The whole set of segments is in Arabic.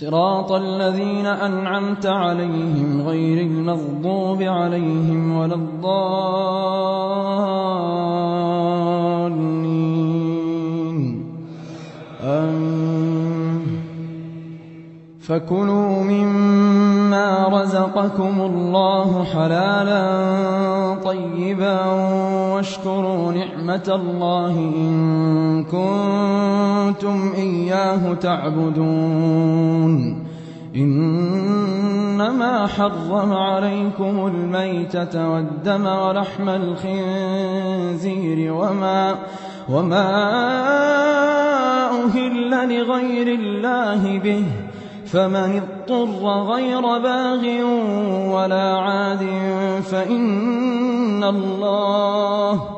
صراط الذين أنعمت عليهم غير المغضوب عليهم ولا الضالين. فكلوا مما رزقكم الله حلالا طيبا واشكروا نعمة الله إن كنتم إياه تعبدون. إنما حرم عليكم الميتة والدم ولحم الخنزير وما وما أهل لغير الله به. فمن اضطر غير باغ ولا عاد فإن الله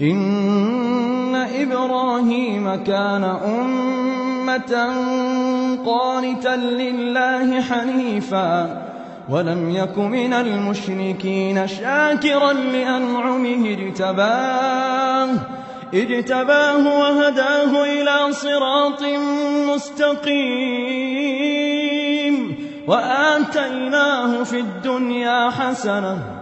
إن إبراهيم كان أمة قانتا لله حنيفا ولم يك من المشركين شاكرا لأنعمه اجتباه اجتباه وهداه إلى صراط مستقيم وآتيناه في الدنيا حسنة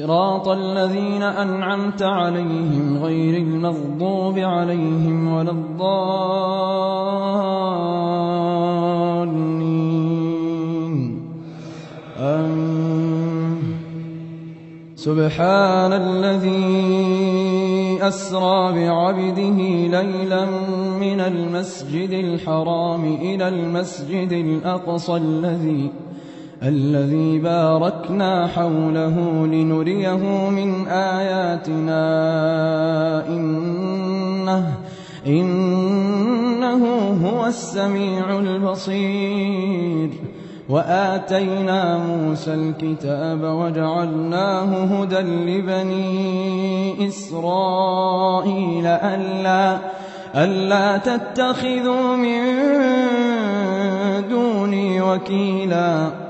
صراط الذين أنعمت عليهم غير المغضوب عليهم ولا الضالين. سبحان الذي أسرى بعبده ليلا من المسجد الحرام إلى المسجد الأقصى الذي الذي باركنا حوله لنريه من آياتنا. إنه إنه هو السميع البصير. وآتينا موسى الكتاب وجعلناه هدى لبني إسرائيل. ألا ألا تتخذوا من دوني وكيلا.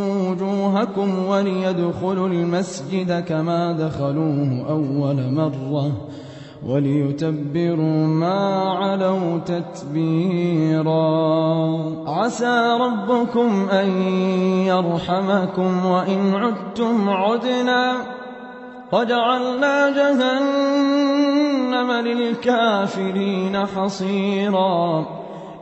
وجوهكم وليدخلوا المسجد كما دخلوه أول مرة وليتبروا ما علوا تتبيرا. عسى ربكم أن يرحمكم وإن عدتم عدنا. وجعلنا جهنم للكافرين حصيرا.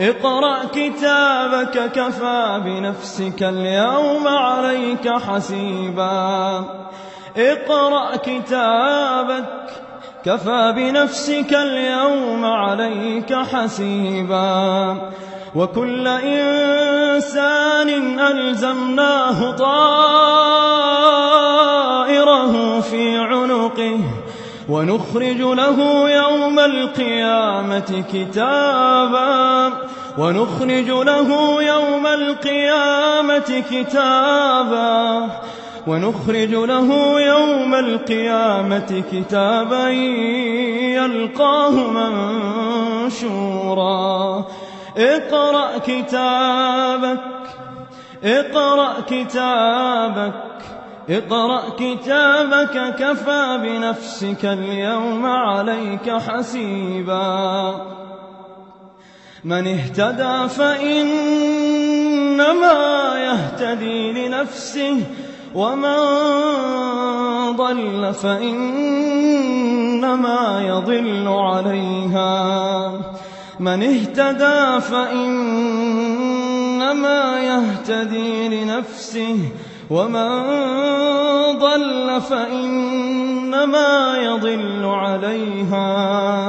اقرأ كتابك كفى بنفسك اليوم عليك حسيبا. اقرأ كتابك كفى بنفسك اليوم عليك حسيبا. وكل إنسان ألزمناه طائره في عنقه. ونخرج له يوم القيامة كتابا. ونخرج له يوم القيامة كتابا. ونخرج له يوم القيامة كتابا يلقاه منشورا. اقرأ كتابك اقرأ كتابك اقرأ كتابك كفى بنفسك اليوم عليك حسيبا. من اهتدى فإنما يهتدي لنفسه ومن ضل فإنما يضل عليها. من اهتدى فإنما يهتدي لنفسه ومن ضل فإنما يضل عليها.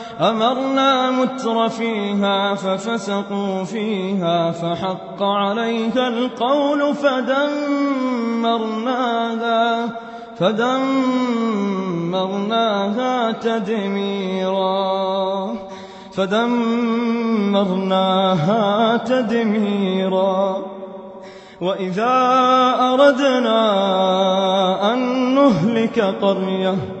أمرنا متر فيها ففسقوا فيها فحق عليها القول فدمرناها فدمرناها تدميرا فدمرناها تدميرا وإذا أردنا أن نهلك قرية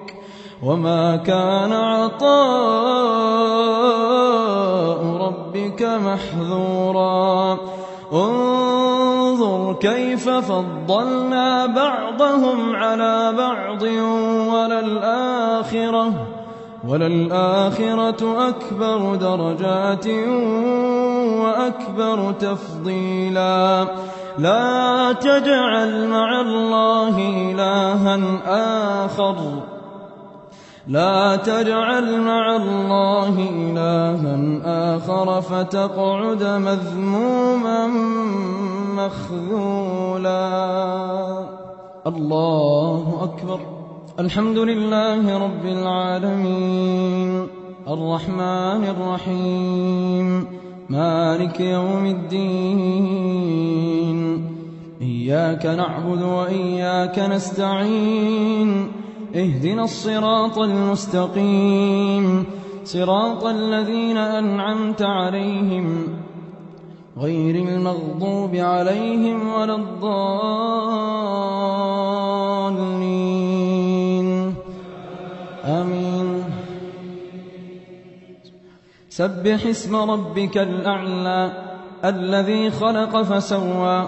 وما كان عطاء ربك محذورا انظر كيف فضلنا بعضهم على بعض وللآخرة وللآخرة أكبر درجات وأكبر تفضيلا لا تجعل مع الله إلها آخر لا تجعل مع الله إلها آخر فتقعد مذموما مخذولا. الله أكبر. الحمد لله رب العالمين. الرحمن الرحيم. مالك يوم الدين. إياك نعبد وإياك نستعين. اهدنا الصراط المستقيم. صراط الذين أنعمت عليهم. غير المغضوب عليهم ولا الضالين. آمين. سبح اسم ربك الأعلى الذي خلق فسوى.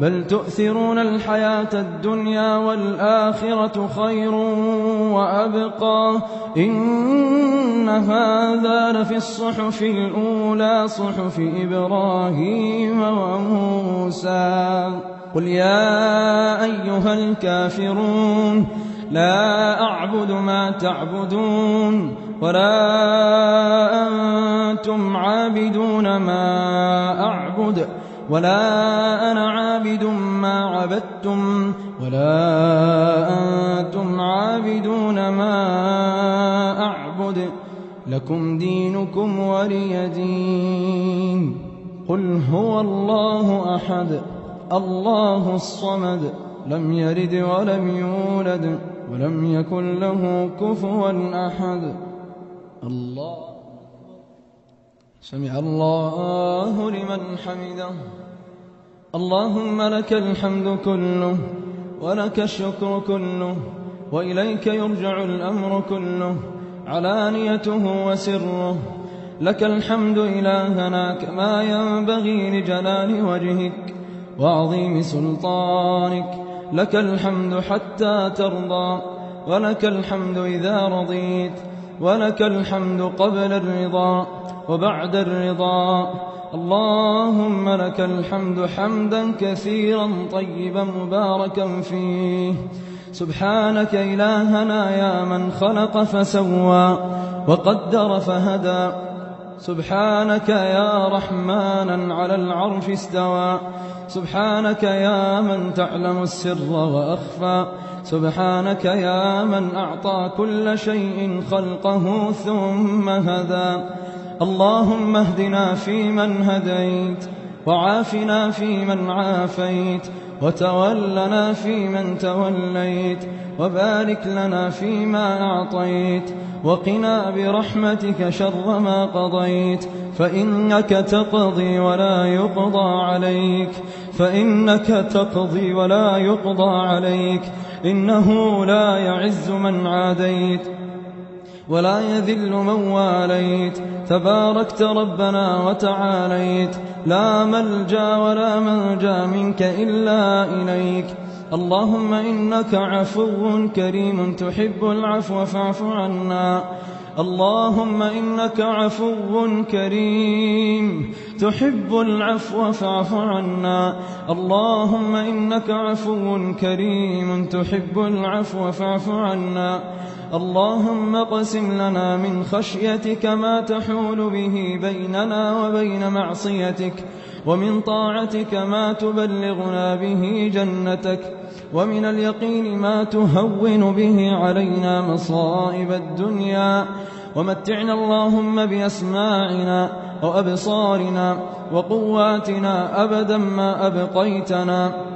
بل تؤثرون الحياة الدنيا والآخرة خير وأبقى. إن هذا لفي الصحف الأولى صحف إبراهيم وموسى. قل يا أيها الكافرون لا أعبد ما تعبدون ولا أنتم عابدون ما أعبد. ولا أنا عابد ما عبدتم ولا أنتم عابدون ما أعبد لكم دينكم ولي دين. قل هو الله أحد الله الصمد لم يرد ولم يولد ولم يكن له كفوا أحد. الله سمع الله لمن حمده. اللهم لك الحمد كله ولك الشكر كله وإليك يرجع الأمر كله علانيته وسره. لك الحمد إلهنا كما ينبغي لجلال وجهك وعظيم سلطانك. لك الحمد حتى ترضى ولك الحمد إذا رضيت. ولك الحمد قبل الرضا وبعد الرضا. اللهم لك الحمد حمدا كثيرا طيبا مباركا فيه. سبحانك إلهنا يا من خلق فسوى وقدر فهدى. سبحانك يا رحمانا على العرش استوى. سبحانك يا من تعلم السر وأخفى. سبحانك يا من أعطى كل شيء خلقه ثم هدى. اللهم اهدنا فيمن هديت وعافنا فيمن عافيت وتولنا فيمن توليت وبارك لنا فيما أعطيت وقنا برحمتك شر ما قضيت. فإنك تقضي ولا يقضى عليك فإنك تقضي ولا يقضى عليك. إنه لا يعز من عاديت ولا يذل من واليت. تباركت ربنا وتعاليت. لا ملجأ ولا منجأ منك إلا إليك. اللهم إنك عفو كريم تحب العفو فاعف عنا. اللهم إنك عفو كريم. تحب العفو فاعف عنا. اللهم إنك عفو كريم. تحب العفو فاعف عنا. اللهم اقسم لنا من خشيتك ما تحول به بيننا وبين معصيتك ومن طاعتك ما تبلغنا به جنتك. ومن اليقين ما تهون به علينا مصائب الدنيا. ومتعنا اللهم بأسماعنا وأبصارنا وقواتنا أبدا ما أبقيتنا.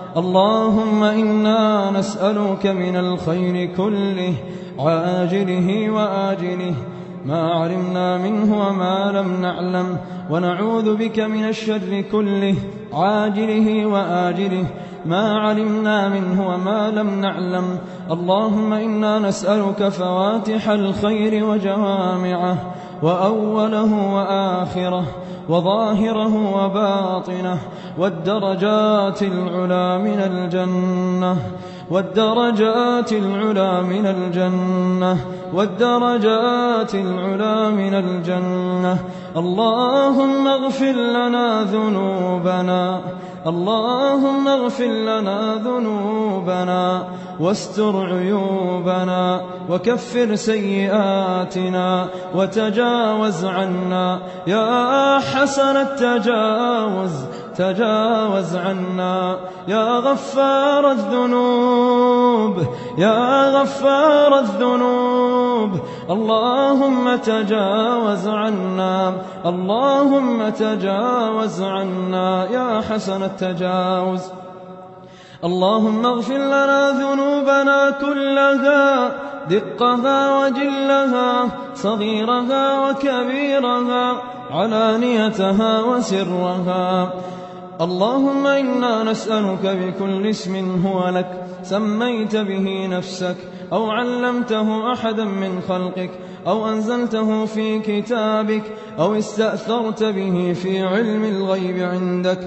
اللهم إنا نسألك من الخير كله عاجله وآجله ما علمنا منه وما لم نعلم ونعوذ بك من الشر كله عاجله وآجله ما علمنا منه وما لم نعلم. اللهم إنا نسألك فواتح الخير وجوامعه وأوله وآخره وظاهره وباطنه والدرجات العلا من الجنة والدرجات العلا من الجنة والدرجات العلا من الجنة. اللهم اغفر لنا ذنوبنا اللهم اغفر لنا ذنوبنا. واستر عيوبنا وكفر سيئاتنا وتجاوز عنا. يا حسن التجاوز تجاوز عنا. يا غفار الذنوب يا غفار الذنوب. اللهم تجاوز عنا اللهم تجاوز عنا. يا حسن التجاوز. اللهم اغفر لنا ذنوبنا كلها دقها وجلها صغيرها وكبيرها علانيتها وسرها. اللهم إنا نسألك بكل اسم هو لك سميت به نفسك أو علمته أحدا من خلقك أو أنزلته في كتابك أو استأثرت به في علم الغيب عندك.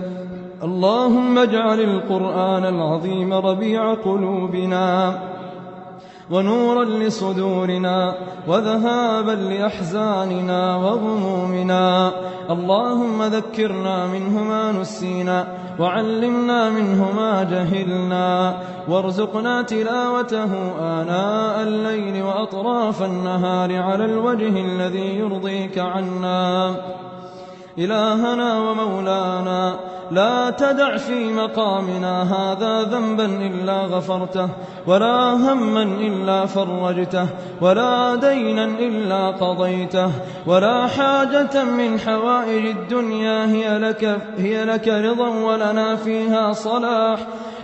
اللهم اجعل القرآن العظيم ربيع قلوبنا ونورا لصدورنا وذهابا لأحزاننا وغمومنا. اللهم ذكرنا منه ما نسينا وعلمنا منه ما جهلنا. وارزقنا تلاوته آناء الليل وأطراف النهار على الوجه الذي يرضيك عنا. إلهنا ومولانا لا تدع في مقامنا هذا ذنبا إلا غفرته ولا هما إلا فرجته ولا دينا إلا قضيته ولا حاجة من حوائج الدنيا هي لك, هي لك رضا ولنا فيها صلاح.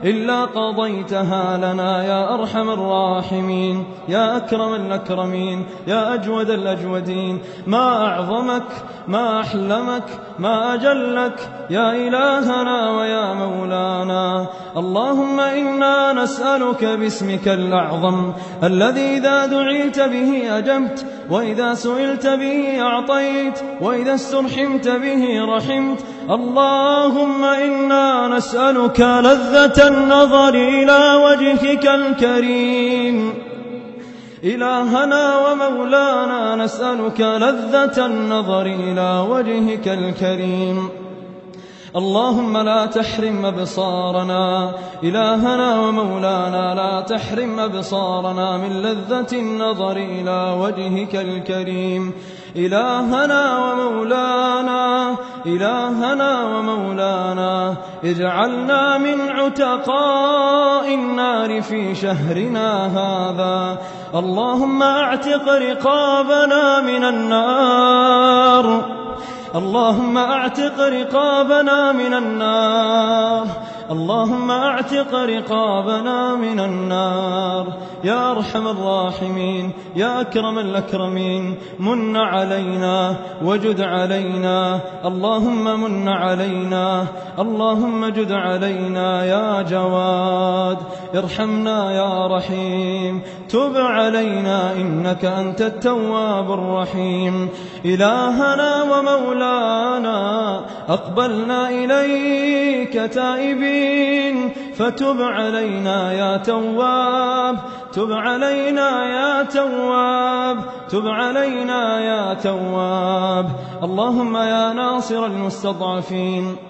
إلا قضيتها لنا يا أرحم الراحمين يا أكرم الأكرمين يا أجود الأجودين. ما أعظمك ما أحلمك ما أجلك يا إلهنا ويا مولانا. اللهم إنا نسألك باسمك الأعظم الذي إذا دعيت به أجبت وإذا سئلت به أعطيت وإذا استرحمت به رحمت. اللهم إنا نسألك لذة النظر إلى وجهك الكريم. إلهنا ومولانا نسألك لذة النظر إلى وجهك الكريم. اللهم لا تحرم أبصارنا إلهنا ومولانا لا تحرم أبصارنا من لذة النظر إلى وجهك الكريم. إلهنا ومولانا إلهنا ومولانا اجعلنا من عتقاء النار في شهرنا هذا. اللهم اعتق رقابنا من النار. اللهم اعتق رقابنا من النار. اللهم اعتق رقابنا من النار. يا أرحم الراحمين يا أكرم الأكرمين من علينا وجد علينا. اللهم من علينا اللهم جد علينا يا جواد. ارحمنا يا رحيم. تب علينا إنك أنت التواب الرحيم. إلهنا ومولانا أقبلنا إليك تائبين. فتب علينا يا تواب تب علينا يا تواب تب علينا يا تواب. اللهم يا ناصر المستضعفين.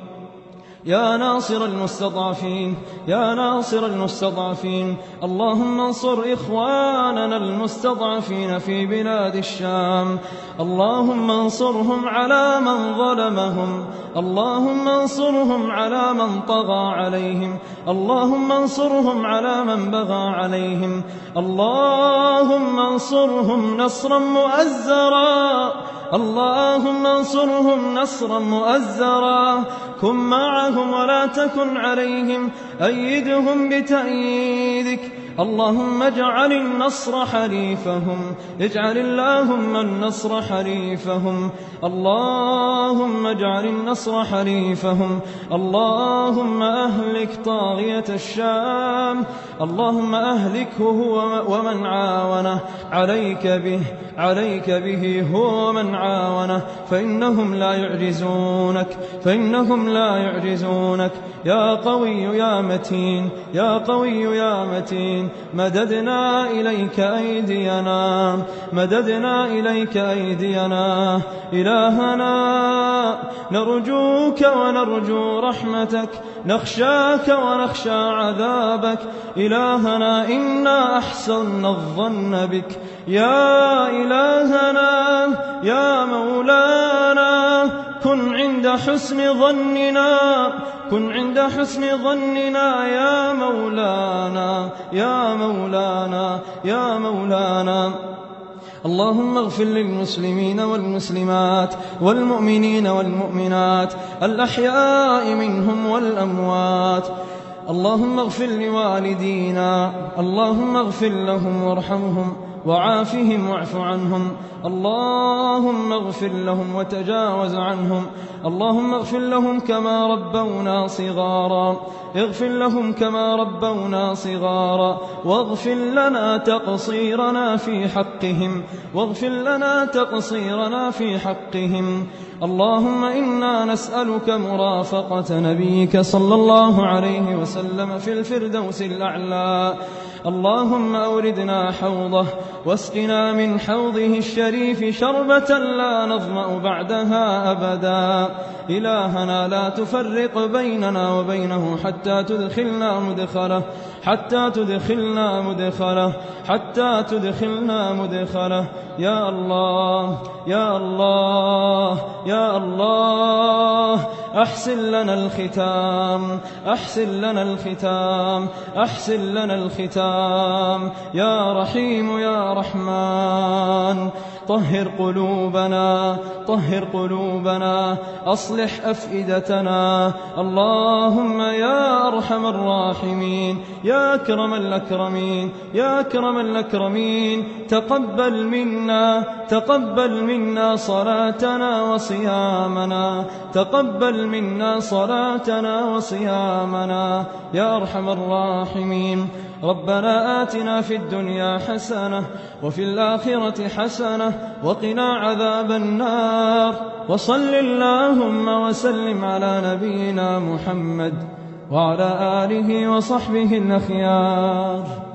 يا ناصر المستضعفين يا ناصر المستضعفين اللهم انصر إخواننا المستضعفين في بلاد الشام اللهم انصرهم على من ظلمهم اللهم انصرهم على من طغى عليهم اللهم انصرهم على من بغى عليهم اللهم انصرهم نصرا مؤزرا اللهم انصرهم نصرا مؤزرا. كن معهم ولا تكن عليهم. أيدهم بتأييدك. اللهم اجعل النصر حليفهم. اجعل اللهم النصر حليفهم. اللهم اجعل النصر حليفهم. اللهم أهلك طاغية الشام. اللهم أهلكه هو ومن عاونه. عليك به. عليك به هو ومن عاونه فإنهم لا يعجزونك فإنهم لا يعجزونك. يا قوي يا متين يا قوي يا متين مددنا إليك أيدينا مددنا إليك أيدينا. إلهنا نرجوك ونرجو رحمتك نخشاك ونخشى عذابك. إلهنا إنا أحسن الظن بك. يا إلهنا يا مولانا كن عند حسن ظننا كن عند حسن ظننا يا مولانا يا مولانا يا مولانا. اللهم اغفر للمسلمين والمسلمات والمؤمنين والمؤمنات الأحياء منهم والأموات. اللهم اغفر لوالدينا اللهم اغفر لهم وارحمهم. وعافهم واعف عنهم. اللهم اغفر لهم وتجاوز عنهم. اللهم اغفر لهم كما ربونا صغارا. اغفر لهم كما ربونا صغارا. واغفر لنا تقصيرنا في حقهم. واغفر لنا تقصيرنا في حقهم. اللهم إنا نسألك مرافقة نبيك صلى الله عليه وسلم في الفردوس الأعلى. اللهم أوردنا حوضه. واسقنا من حوضه الشريف شربة لا نظمأ بعدها أبدا. إلهنا لا تفرق بيننا وبينه حتى تدخلنا مدخله. حتى تدخلنا مدخله حتى تدخلنا مدخله. يا الله يا الله يا الله أحسن لنا الختام أحسن لنا الختام أحسن لنا الختام. يا رحيم يا رحمن طهر قلوبنا طهر قلوبنا أصلح أفئدتنا. اللهم يا أرحم الراحمين يا أكرم الأكرمين يا أكرم الأكرمين تقبل منا تقبل منا صلاتنا وصيامنا تقبل منا صلاتنا وصيامنا. يا أرحم الراحمين. ربنا آتنا في الدنيا حسنة وفي الآخرة حسنة وقنا عذاب النار. وصل اللهم وسلم على نبينا محمد وعلى آله وصحبه الأخيار.